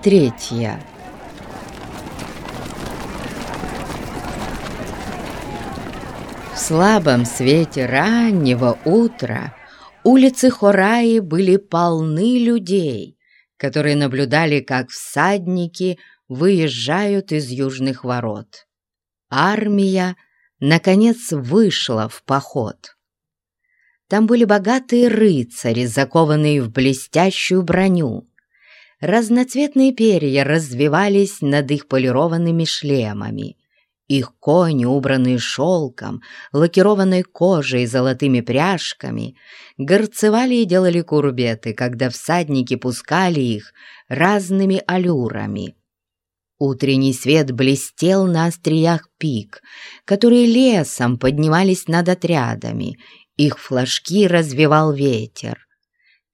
третья В слабом свете раннего утра улицы Хораи были полны людей, которые наблюдали, как всадники выезжают из южных ворот. Армия, наконец, вышла в поход. Там были богатые рыцари, закованные в блестящую броню. Разноцветные перья развивались над их полированными шлемами. Их кони, убранные шелком, лакированной кожей и золотыми пряжками, горцевали и делали курбеты, когда всадники пускали их разными аллюрами. Утренний свет блестел на остриях пик, которые лесом поднимались над отрядами, их флажки развивал ветер.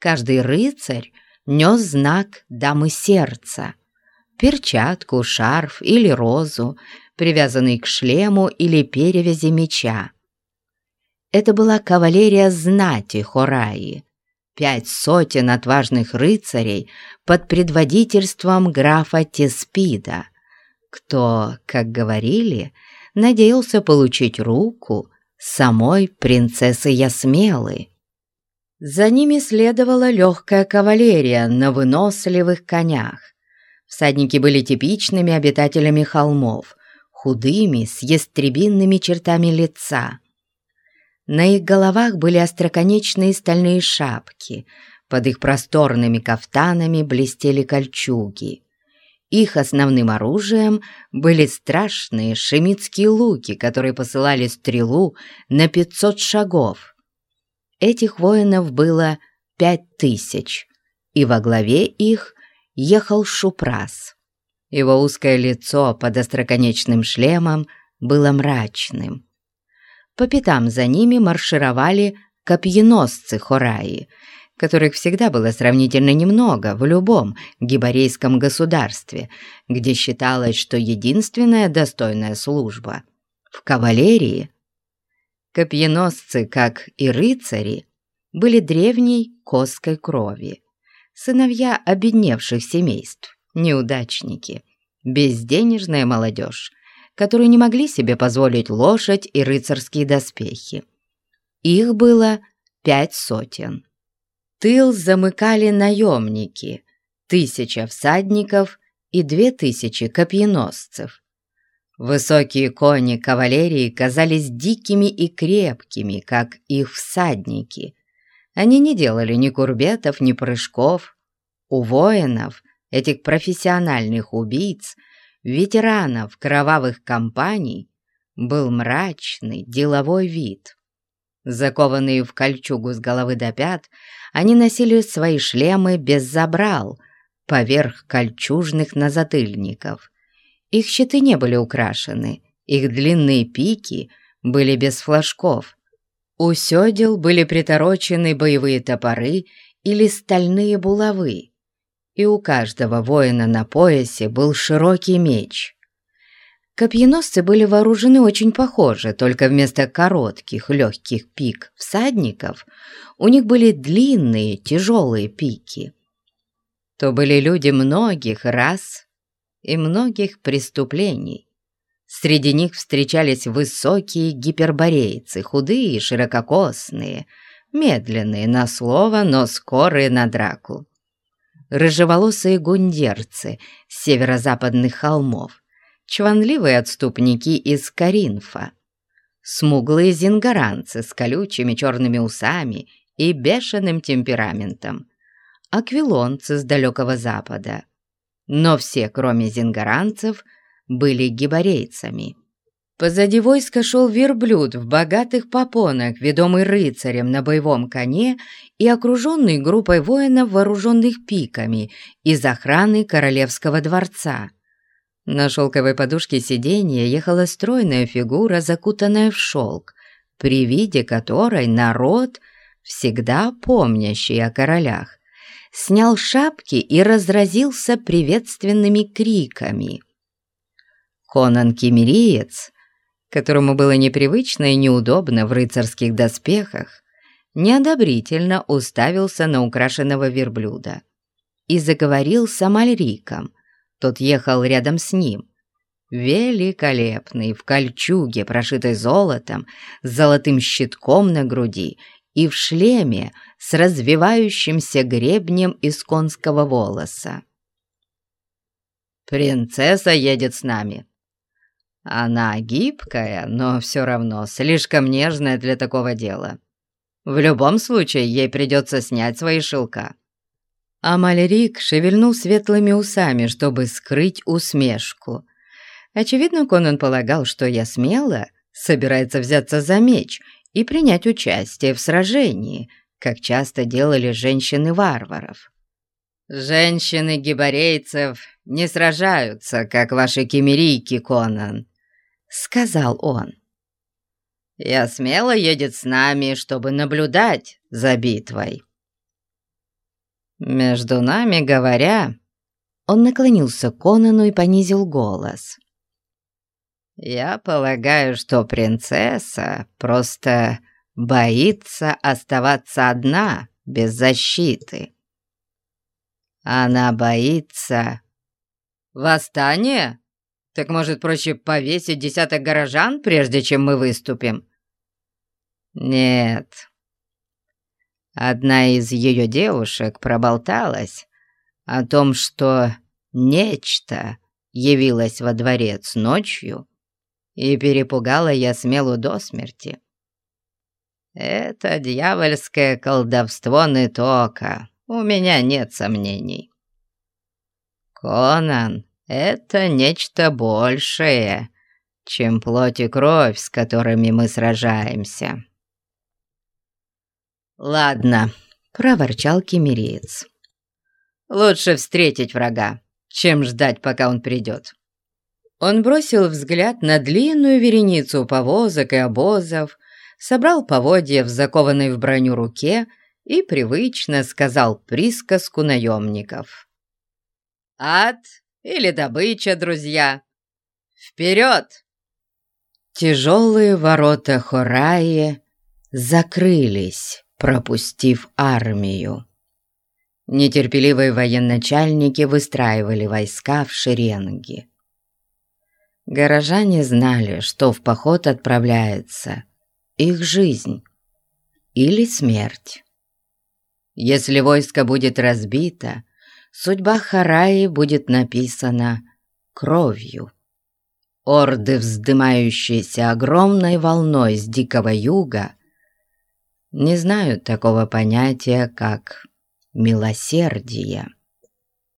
Каждый рыцарь нес знак дамы сердца, перчатку, шарф или розу, привязанный к шлему или перевязи меча. Это была кавалерия знати Хораи, пять сотен отважных рыцарей под предводительством графа Теспида, кто, как говорили, надеялся получить руку самой принцессы Ясмелы. За ними следовала легкая кавалерия на выносливых конях. Всадники были типичными обитателями холмов, худыми, с ястребинными чертами лица. На их головах были остроконечные стальные шапки, под их просторными кафтанами блестели кольчуги. Их основным оружием были страшные шемитские луки, которые посылали стрелу на 500 шагов. Этих воинов было пять тысяч, и во главе их ехал Шупрас. Его узкое лицо под остроконечным шлемом было мрачным. По пятам за ними маршировали копьеносцы Хораи, которых всегда было сравнительно немного в любом гибарейском государстве, где считалось, что единственная достойная служба в кавалерии. Копьеносцы, как и рыцари, были древней коской крови, сыновья обедневших семейств, неудачники, безденежная молодежь, которые не могли себе позволить лошадь и рыцарские доспехи. Их было пять сотен. Тыл замыкали наемники, тысяча всадников и две тысячи копьеносцев. Высокие кони кавалерии казались дикими и крепкими, как их всадники. Они не делали ни курбетов, ни прыжков. У воинов, этих профессиональных убийц, ветеранов кровавых кампаний, был мрачный деловой вид. Закованные в кольчугу с головы до пят, они носили свои шлемы без забрал, поверх кольчужных назатыльников. Их щиты не были украшены, их длинные пики были без флажков. У сёдел были приторочены боевые топоры или стальные булавы, и у каждого воина на поясе был широкий меч. Копьеносцы были вооружены очень похоже, только вместо коротких легких пик всадников у них были длинные тяжелые пики. То были люди многих рас и многих преступлений. Среди них встречались высокие гиперборейцы, худые и ширококосные, медленные на слово, но скорые на драку. Рыжеволосые гундерцы с северо-западных холмов, чванливые отступники из Каринфа, смуглые зингаранцы с колючими черными усами и бешеным темпераментом, аквилонцы с далекого запада. Но все, кроме зингаранцев, были гибарейцами. Позади войска шел верблюд в богатых попонах, ведомый рыцарем на боевом коне и окруженный группой воинов, вооруженных пиками, из охраны королевского дворца. На шелковой подушке сиденья ехала стройная фигура, закутанная в шелк, при виде которой народ, всегда помнящий о королях, снял шапки и разразился приветственными криками. Конан Кемериец, которому было непривычно и неудобно в рыцарских доспехах, неодобрительно уставился на украшенного верблюда и заговорил с Амальриком – тот ехал рядом с ним. Великолепный, в кольчуге, прошитой золотом, с золотым щитком на груди и в шлеме с развивающимся гребнем из конского волоса. «Принцесса едет с нами», она гибкая, но все равно слишком нежная для такого дела. В любом случае, ей придется снять свои шелка». Амальрик шевельнул светлыми усами, чтобы скрыть усмешку. Очевидно, Конан полагал, что я смело собирается взяться за меч и принять участие в сражении, как часто делали женщины-варваров. «Женщины гибарейцев не сражаются, как ваши кемерийки, Конан», — сказал он. «Я смело едет с нами, чтобы наблюдать за битвой». Между нами говоря, он наклонился к Конану и понизил голос. «Я полагаю, что принцесса просто боится оставаться одна, без защиты. Она боится...» «Восстание?» Так может, проще повесить десяток горожан, прежде чем мы выступим?» «Нет». Одна из ее девушек проболталась о том, что нечто явилось во дворец ночью и перепугала я смелу до смерти. Это дьявольское колдовство Нетока, у меня нет сомнений. Конан это нечто большее, чем плоть и кровь, с которыми мы сражаемся». «Ладно», — проворчал кемериец. «Лучше встретить врага, чем ждать, пока он придет». Он бросил взгляд на длинную вереницу повозок и обозов, собрал поводья в закованной в броню руке и привычно сказал присказку наемников. «Ад или добыча, друзья. Вперед!» Тяжелые ворота Хораи закрылись, пропустив армию. Нетерпеливые военачальники выстраивали войска в шеренги. Горожане знали, что в поход отправляется их жизнь или смерть. Если войско будет разбито, судьба Хараи будет написана кровью. Орды, вздымающиеся огромной волной с Дикого Юга, не знают такого понятия, как милосердие.